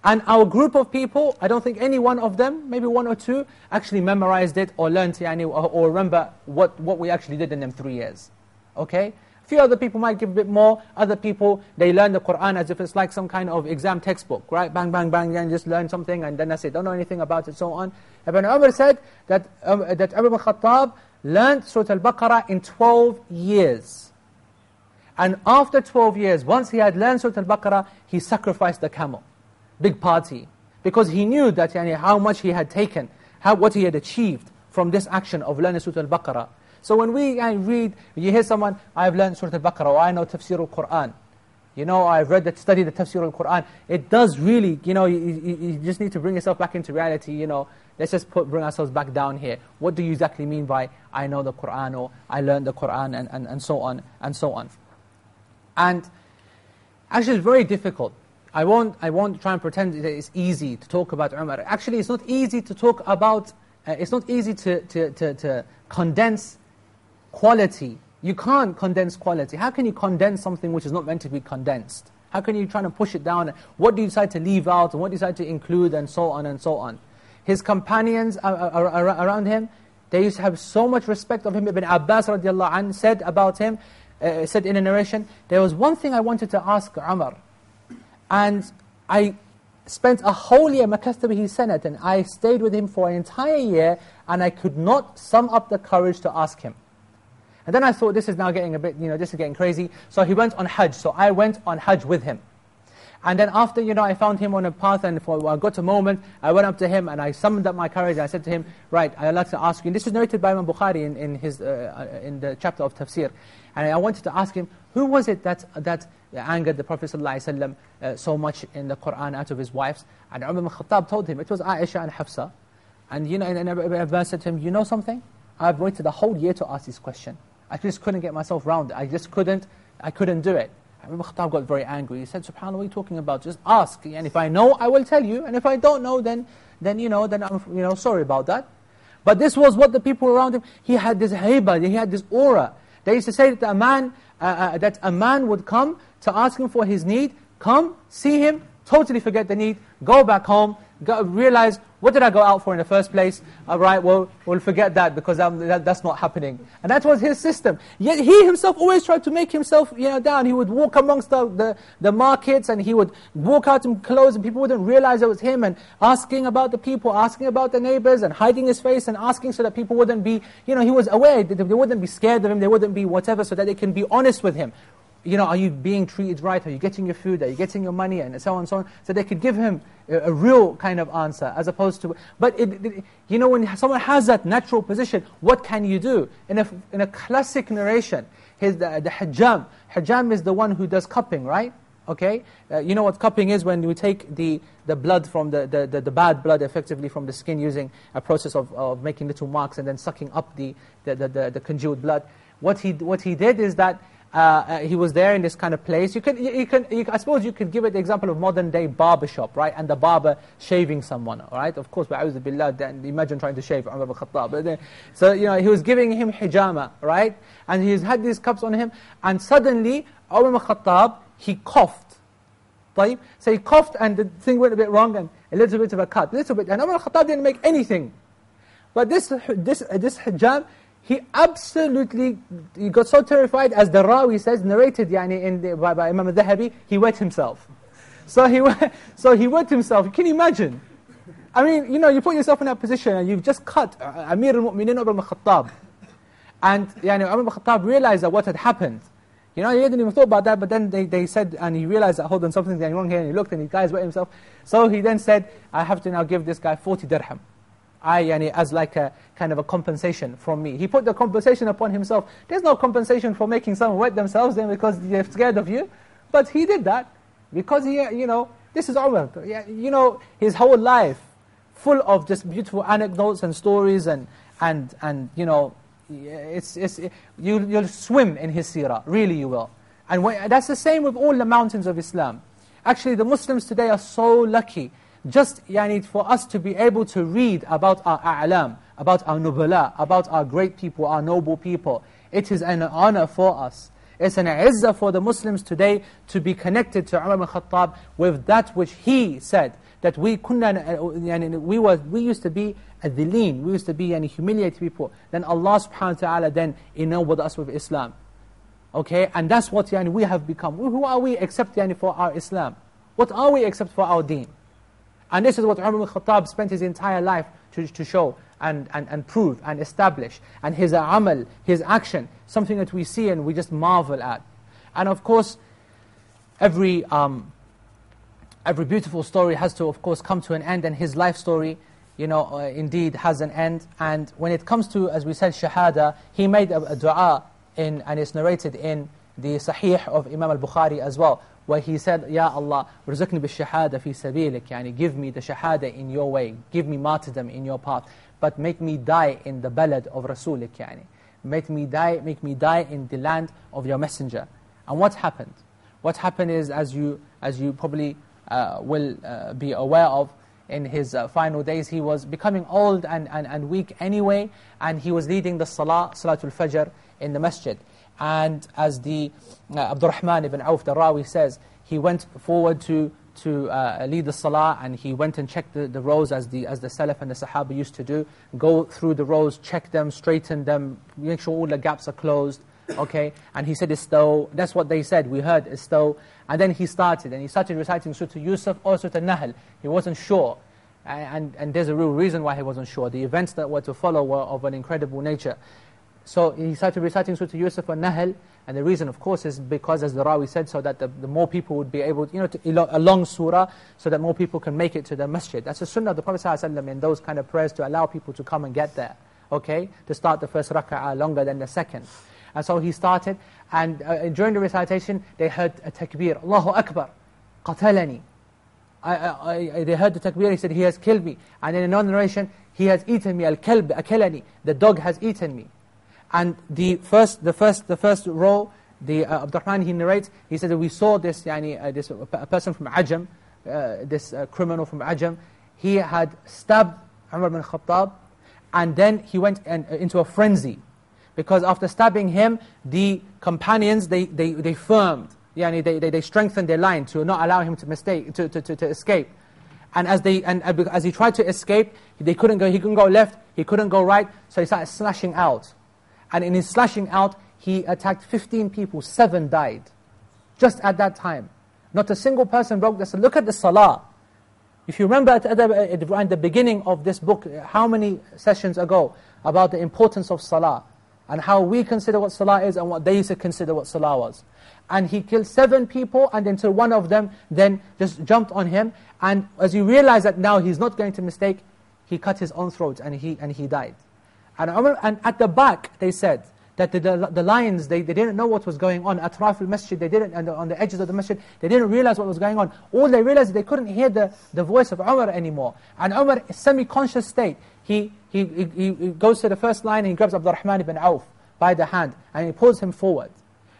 And our group of people, I don't think any one of them, maybe one or two, actually memorized it or learned yani, or, or remember what, what we actually did in them three years. Okay? A few other people might give a bit more. Other people, they learn the Qur'an as if it's like some kind of exam textbook, right? Bang, bang, bang, and just learn something, and then I say, don't know anything about it, so on. Ibn Umar said that, um, that ibn Khattab learned Surah Al-Baqarah in 12 years. And after 12 years, once he had learned Surah Al-Baqarah, he sacrificed the camel big party. Because he knew that yani, how much he had taken, how, what he had achieved from this action of learning Surah Al-Baqarah. So when we yani, read, you hear someone, I've learned Surah Al-Baqarah, or I know Tafsir Al-Quran. You know, I've read that, studied the Tafsir Al-Quran. It does really, you know, you, you, you, just need to bring yourself back into reality, you know. Let's just put, bring ourselves back down here. What do you exactly mean by, I know the Quran, or I learned the Quran, and, and, and so on, and so on. And actually it's very difficult I won't, I won't try and pretend that it's easy to talk about Umar. Actually, it's not easy to talk about, uh, it's not easy to, to, to, to condense quality. You can't condense quality. How can you condense something which is not meant to be condensed? How can you try to push it down? What do you decide to leave out and what do you decide to include and so on and so on? His companions around him, they used to have so much respect of him. Ibn Abbas radiallahu anh said about him, uh, said in a narration, there was one thing I wanted to ask Umar. And I spent a whole year, مكثت به سنة, and I stayed with him for an entire year, and I could not sum up the courage to ask him. And then I thought, this is now getting a bit, you know, this is getting crazy. So he went on Hajj, so I went on Hajj with him. And then after, you know, I found him on a path, and for, I got a moment, I went up to him, and I summoned up my courage, I said to him, right, I'd like to ask you, and this is narrated by Imam Bukhari in, in, his, uh, uh in the chapter of Tafsir, and I wanted to ask him, who was it that, that angered the Prophet ﷺ uh, so much in the Qur'an out of his wives. And Umar ibn Khattab told him, it was Aisha and Hafsa. And you know, and Abbas said to him, you know something? I've waited a whole year to ask this question. I just couldn't get myself around it. I just couldn't, I couldn't do it. Ibn Khattab got very angry. He said, SubhanAllah, what are you talking about? Just ask. And if I know, I will tell you. And if I don't know, then, then you know, then I'm you know, sorry about that. But this was what the people around him, he had this haiba, he had this aura. They used to say that a man, uh, uh, that a man would come to ask him for his need, come, see him, totally forget the need, go back home, go, realize, what did I go out for in the first place? All right, well, we'll forget that because that, that's not happening. And that was his system. Yet he himself always tried to make himself you know, down. He would walk amongst the, the, the markets and he would walk out in clothes and people wouldn't realize it was him and asking about the people, asking about the neighbors and hiding his face and asking so that people wouldn't be, you know, he was aware, they wouldn't be scared of him, they wouldn't be whatever, so that they can be honest with him you know, are you being treated right? Are you getting your food? Are you getting your money? And so on and so on. So they could give him a, a real kind of answer as opposed to... But, it, it, you know, when someone has that natural position, what can you do? In a, in a classic narration, his, the, the hajjam, hajjam is the one who does cupping, right? Okay? Uh, you know what cupping is when you take the, the blood from the, the, the, the, bad blood effectively from the skin using a process of, of making little marks and then sucking up the, the, the, the, the congealed blood. What he, what he did is that uh, uh, he was there in this kind of place. You can, you can, you, I suppose you could give it the example of modern-day barbershop, right? And the barber shaving someone, right? Of course, na'udhu billah, imagine trying to shave Umar ibn Khattab. So, you know, he was giving him hijama, right? And he's had these cups on him, and suddenly, Umar ibn Khattab, he coughed. So he coughed, and the thing went a bit wrong, and a little bit of a cut, little bit. And Umar ibn Khattab didn't make anything. But this, this, this hajjam, he absolutely, he got so terrified, as the Rawi says, narrated yani, in the, by, by Imam al-Dhahabi, he wet himself. So he, so he wet himself. Can you imagine? I mean, you know, you put yourself in that position and you've just cut uh, Amir al-Mu'minin Umar al-Khattab. And yani, Umar al-Khattab realized that what had happened. You know, he didn't even thought about that, but then they, they said, and he realized that, hold on, something's going wrong here, and he looked and the guy's wet himself. So he then said, I have to now give this guy 40 dirham. I, yani, as like a kind of a compensation from me. He put the compensation upon himself. There's no compensation for making someone wet themselves then because they're scared of you. But he did that because he, you know, this is Umar. You know, his whole life full of just beautiful anecdotes and stories and, and, and you know, it's, it's, you, you'll swim in his seerah, really you will. And when, that's the same with all the mountains of Islam. Actually, the Muslims today are so lucky just yani, for us to be able to read about our a'lam, about our nubala, about our great people, our noble people. It is an honor for us. It's an izzah for the Muslims today to be connected to Umar ibn Khattab with that which he said, that we kunna, we, was, we used to be adhilin, we used to be yani, humiliated people. Then Allah subhanahu wa ta'ala then enabled us with Islam. Okay, and that's what yani, we have become. Who are we except yani, for our Islam? What are we except for our deen? And this is what Umar ibn Khattab spent his entire life to, to show and, and, and prove and establish. And his amal, his action, something that we see and we just marvel at. And of course, every, um, every beautiful story has to, of course, come to an end. And his life story, you know, uh, indeed has an end. And when it comes to, as we said, shahada, he made a, a dua, in, and it's narrated in the Sahih of Imam al-Bukhari as well, where he said, Ya Allah, رزقني بالشهادة في سبيلك." يعني, give me the shahada in your way, give me martyrdom in your path, but make me die in the balad of رسولك يعني, Make me die, make me die in the land of your messenger. And what happened? What happened is, as you, as you probably uh, will uh, be aware of, in his uh, final days, he was becoming old and, and, and weak anyway, and he was leading the salah, salatul fajr, in the masjid. And as the uh, Abdurrahman ibn Auf, the Rawi says, he went forward to, to uh, lead the salah and he went and checked the, the rows as the, as the Salaf and the Sahaba used to do. Go through the rows, check them, straighten them, make sure all the gaps are closed. Okay, and he said istaw, that's what they said, we heard istaw. And then he started, and he started reciting Surah Yusuf or Surah Nahl. He wasn't sure. And, and there's a real reason why he wasn't sure. The events that were to follow were of an incredible nature. So he started reciting Surah Yusuf and Nahl, and the reason, of course, is because, as the Rawi said, so that the, the more people would be able, you know, to, a long surah, so that more people can make it to the masjid. That's the sunnah of the Prophet ﷺ in those kind of prayers to allow people to come and get there, okay? To start the first rak'ah longer than the second. And so he started, and uh, during the recitation, they heard a takbir, Allahu Akbar, qatalani. I, I, I, they heard the takbir, he said, he has killed me. And in another narration, he has eaten me, al-kalb, akalani, the dog has eaten me. And the first, the first, the first row, the uh, Abdurrahman, he narrates, he said that we saw this, yani, uh, this a person from Ajam, uh, this uh, criminal from Ajam, he had stabbed Umar bin Khattab, and then he went uh, into a frenzy. Because after stabbing him, the companions, they, they, they firmed, yani they, they, they strengthened their line to not allow him to, mistake, to, to, to, to escape. And as, they, and as he tried to escape, they couldn't go, he couldn't go left, he couldn't go right, so he started slashing out. And in his slashing out, he attacked 15 people, seven died. Just at that time. Not a single person broke the Look at the salah. If you remember at, at the beginning of this book, how many sessions ago, about the importance of salah, and how we consider what salah is and what they used to consider what salah was. And he killed seven people, and until one of them then just jumped on him, and as you realize that now he's not going to mistake, he cut his own throat and he, and he died. And, Umar, and at the back, they said that the, the, the lions, they, they didn't know what was going on. At Rafil masjid they didn't, and on the edges of the masjid, they didn't realize what was going on. All they realized, they couldn't hear the, the voice of Umar anymore. And Umar, semi-conscious state, he, he, he, he goes to the first line and he grabs Abdurrahman ibn Auf by the hand, and he pulls him forward.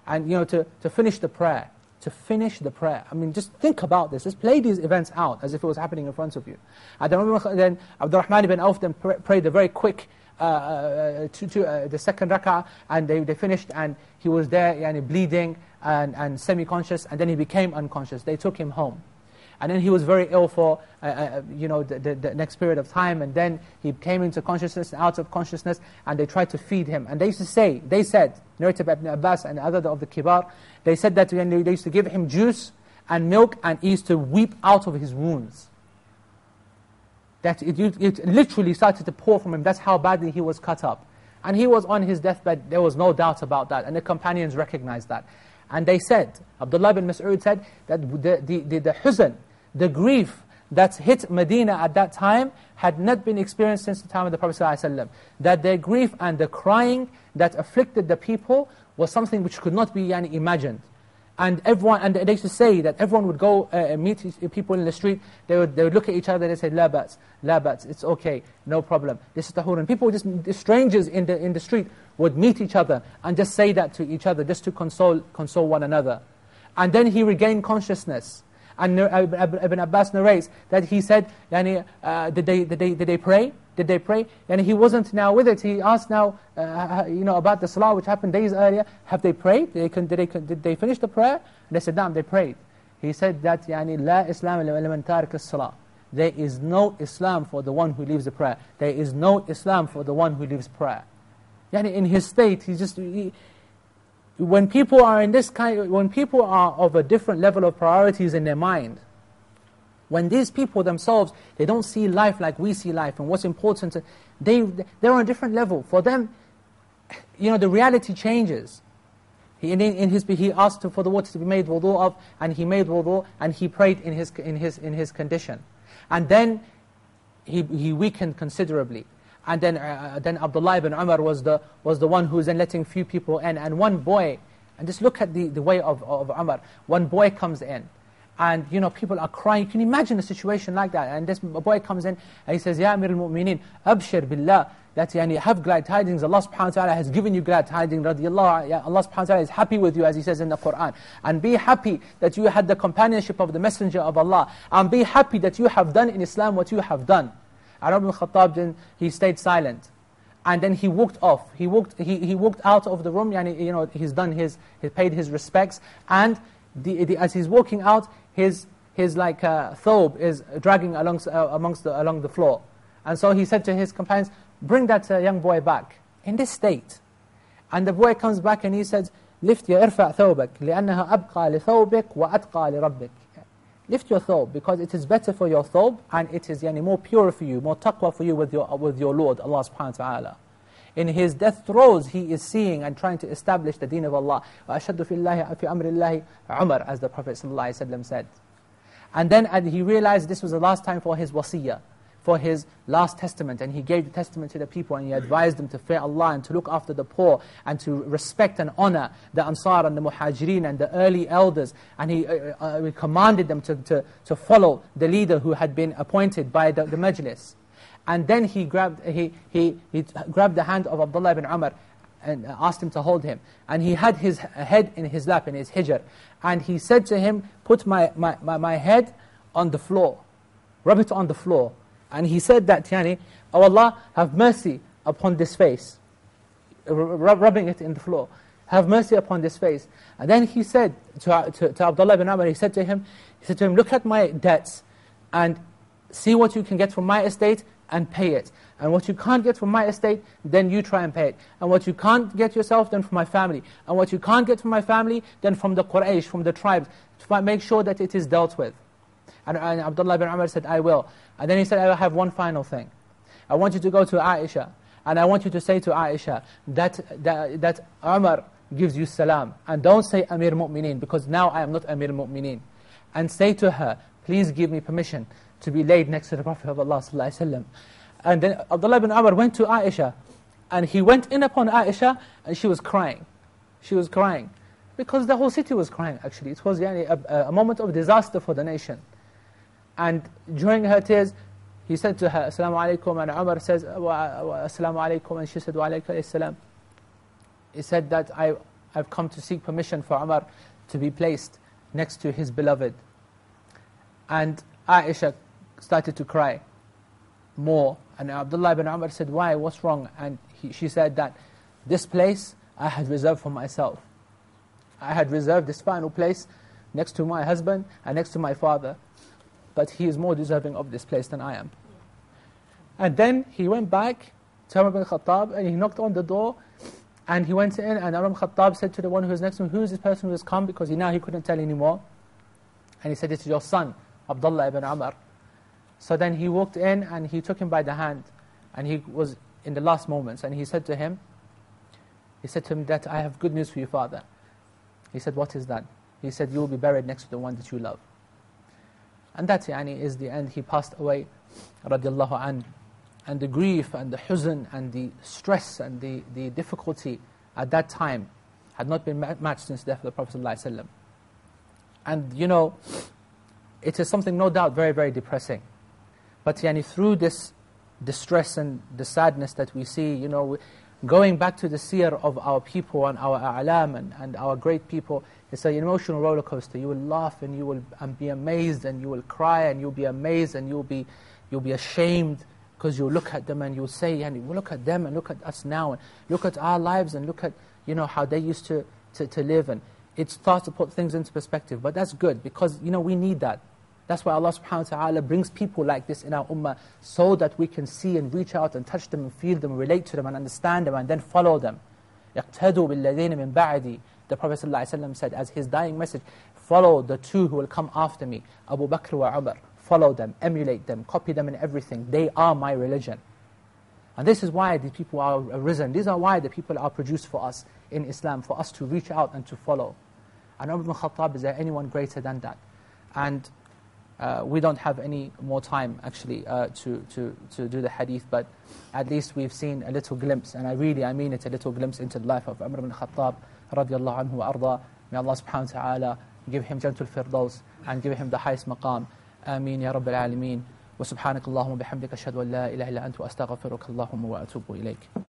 and you know, to, to finish the prayer. To finish the prayer. I mean, just think about this. Just play these events out as if it was happening in front of you. And then, then Abdurrahman ibn Auf then prayed a very quick uh, uh, to, to uh, the second rak'ah, and they, they finished, and he was there, yani, bleeding and, and semi-conscious, and then he became unconscious. They took him home. And then he was very ill for, uh, uh, you know, the, the, the, next period of time, and then he came into consciousness, out of consciousness, and they tried to feed him. And they used to say, they said, narrated Ibn Abbas and other of the Kibar, they said that they used to give him juice and milk, and he used to weep out of his wounds that it, it literally started to pour from him. That's how badly he was cut up. And he was on his deathbed, there was no doubt about that. And the companions recognized that. And they said, Abdullah bin Mas'ud said, that the, the, the, the huzn, the grief that hit Medina at that time had not been experienced since the time of the Prophet ﷺ. That their grief and the crying that afflicted the people was something which could not be yani, imagined. And everyone, and they used to say that everyone would go uh, meet people in the street, they would, they would look at each other, they say, la ba's, la ba's, it's okay, no problem. This is tahur. And people, just strangers in the, in the street, would meet each other and just say that to each other, just to console, console one another. And then he regained consciousness. And Ibn Abbas narrates that he said, yani, uh, did, they, did, they, did they pray? Did they pray? And he wasn't now with it. He asked now, uh, you know, about the salah which happened days earlier. Have they prayed? Did they, did they, did they finish the prayer? And they said, no, they prayed. He said that, يعني, لا إسلام لمن تارك الصلاة. There is no Islam for the one who leaves the prayer. There is no Islam for the one who leaves prayer. Yani in his state, he just, he, when people are in this kind, when people are of a different level of priorities in their mind, when these people themselves, they don't see life like we see life and what's important, they, they're on a different level. For them, you know, the reality changes. He, in, in his, he asked for the water to be made wudu of, and he made wudu, and he prayed in his, in his, in his condition. And then he, he weakened considerably. And then, uh, then Abdullah ibn Umar was the, was the one who was then letting few people in. And one boy, and just look at the, the way of, of Umar, one boy comes in and you know people are crying. Can You imagine a situation like that. And this boy comes in and he says, Ya Amir al-Mu'mineen, abshir billah, that yani, have glad tidings. Allah subhanahu wa ta'ala has given you glad tidings. Radiallahu, ya, Allah subhanahu wa ta'ala is happy with you as He says in the Qur'an. And be happy that you had the companionship of the Messenger of Allah. And be happy that you have done in Islam what you have done. Umar ibn Khattab, then, he stayed silent. And then he walked off. He walked, he, he walked out of the room, yani, you know, he's done his, he paid his respects. And the, the, as he's walking out, his, his like uh, thobe is dragging along, uh, amongst the, along the floor. And so he said to his companions, bring that uh, young boy back, in this state. And the boy comes back and he says, lift your ارفع ثوبك لأنها أبقى لثوبك وأتقى لربك. Lift your thobe because it is better for your thobe and it is yani, more pure for you, more taqwa for you with your, with your Lord, Allah subhanahu wa ta'ala. In his death throes, he is seeing and trying to establish the deen of Allah. وَأَشَدُّ فِي اللَّهِ فِي أَمْرِ اللَّهِ Umar, as the Prophet ﷺ said. And then and he realized this was the last time for his wasiyah, for his last testament. And he gave the testament to the people and he advised them to fear Allah and to look after the poor and to respect and honor the Ansar and the Muhajirin and the early elders. And he, uh, uh, commanded them to, to, to follow the leader who had been appointed by the, the majlis. And then he grabbed, he, he, he grabbed the hand of Abdullah ibn Umar and asked him to hold him. And he had his head in his lap, in his hijr. And he said to him, put my, my, my, my head on the floor. Rub it on the floor. And he said that, Yani, oh Allah, have mercy upon this face. Rub, rubbing it in the floor. Have mercy upon this face. And then he said to, to, to Abdullah ibn Umar, he said to him, he said to him, look at my debts and see what you can get from my estate and pay it. And what you can't get from my estate, then you try and pay it. And what you can't get yourself, then from my family. And what you can't get from my family, then from the Quraysh, from the tribes, to make sure that it is dealt with. And, and Abdullah bin Umar said, I will. And then he said, I have one final thing. I want you to go to Aisha, and I want you to say to Aisha that, that, that Umar gives you salam. And don't say Amir Mu'mineen, because now I am not Amir Mu'mineen. And say to her, please give me permission to be laid next to the Prophet of Allah sallallahu And then Abdullah ibn Umar went to Aisha, and he went in upon Aisha, and she was crying. She was crying. Because the whole city was crying, actually. It was yani, a, a moment of disaster for the nation. And during her tears, he said to her, Assalamu alaikum, and Umar says, Assalamu alaikum, and she said, Wa alaikum assalam. He said that I, I've come to seek permission for Umar to be placed next to his beloved. And Aisha started to cry more. And Abdullah ibn Umar said, why, what's wrong? And he, she said that this place I had reserved for myself. I had reserved this final place next to my husband and next to my father. But he is more deserving of this place than I am. And then he went back to Umar ibn Khattab and he knocked on the door and he went in and Umar ibn Khattab said to the one who was next to him, who is this person who has come? Because he now he couldn't tell anymore. And he said, it's your son, Abdullah ibn Umar. So then he walked in and he took him by the hand and he was in the last moments and he said to him, he said to him that I have good news for you, father. He said, what is that? He said, you will be buried next to the one that you love. And that yani, is the end. He passed away, radiallahu anhu and the grief and the huzn and the stress and the, the difficulty at that time had not been matched since the death of the Prophet ﷺ. And you know, it is something no doubt very, very depressing. But yani, through this distress and the sadness that we see, you know, going back to the seer of our people and our a'lam and, and our great people, it's an emotional roller coaster. You will laugh and you will and be amazed and you will cry and you'll be amazed and you'll be, you'll be ashamed because you look at them and you'll say, and look at them and look at us now, and look at our lives and look at you know how they used to, to, to live. And it starts to put things into perspective. But that's good because you know we need that. That's why Allah subhanahu wa ta'ala brings people like this in our ummah so that we can see and reach out and touch them and feel them, relate to them and understand them and then follow them. يَقْتَدُوا بِالَّذِينَ مِن بَعْدِي The Prophet ﷺ said as his dying message, follow the two who will come after me, Abu Bakr wa Umar follow them, emulate them, copy them in everything. They are my religion. And this is why the people are arisen. These are why the people are produced for us in Islam, for us to reach out and to follow. And Umar ibn Khattab, is there anyone greater than that? And uh, we don't have any more time actually uh, to, to, to do the hadith, but at least we've seen a little glimpse, and I really, I mean it, a little glimpse into the life of Umar ibn Khattab radiallahu anhu arda. May Allah subhanahu wa ta'ala give him jannatul firdaus and give him the highest maqam. Ameen ya Rabbil Alameen. وسبحانك اللهم وبحمدك أشهد أن لا إله إلا أنت وأستغفرك اللهم وأتوب إليك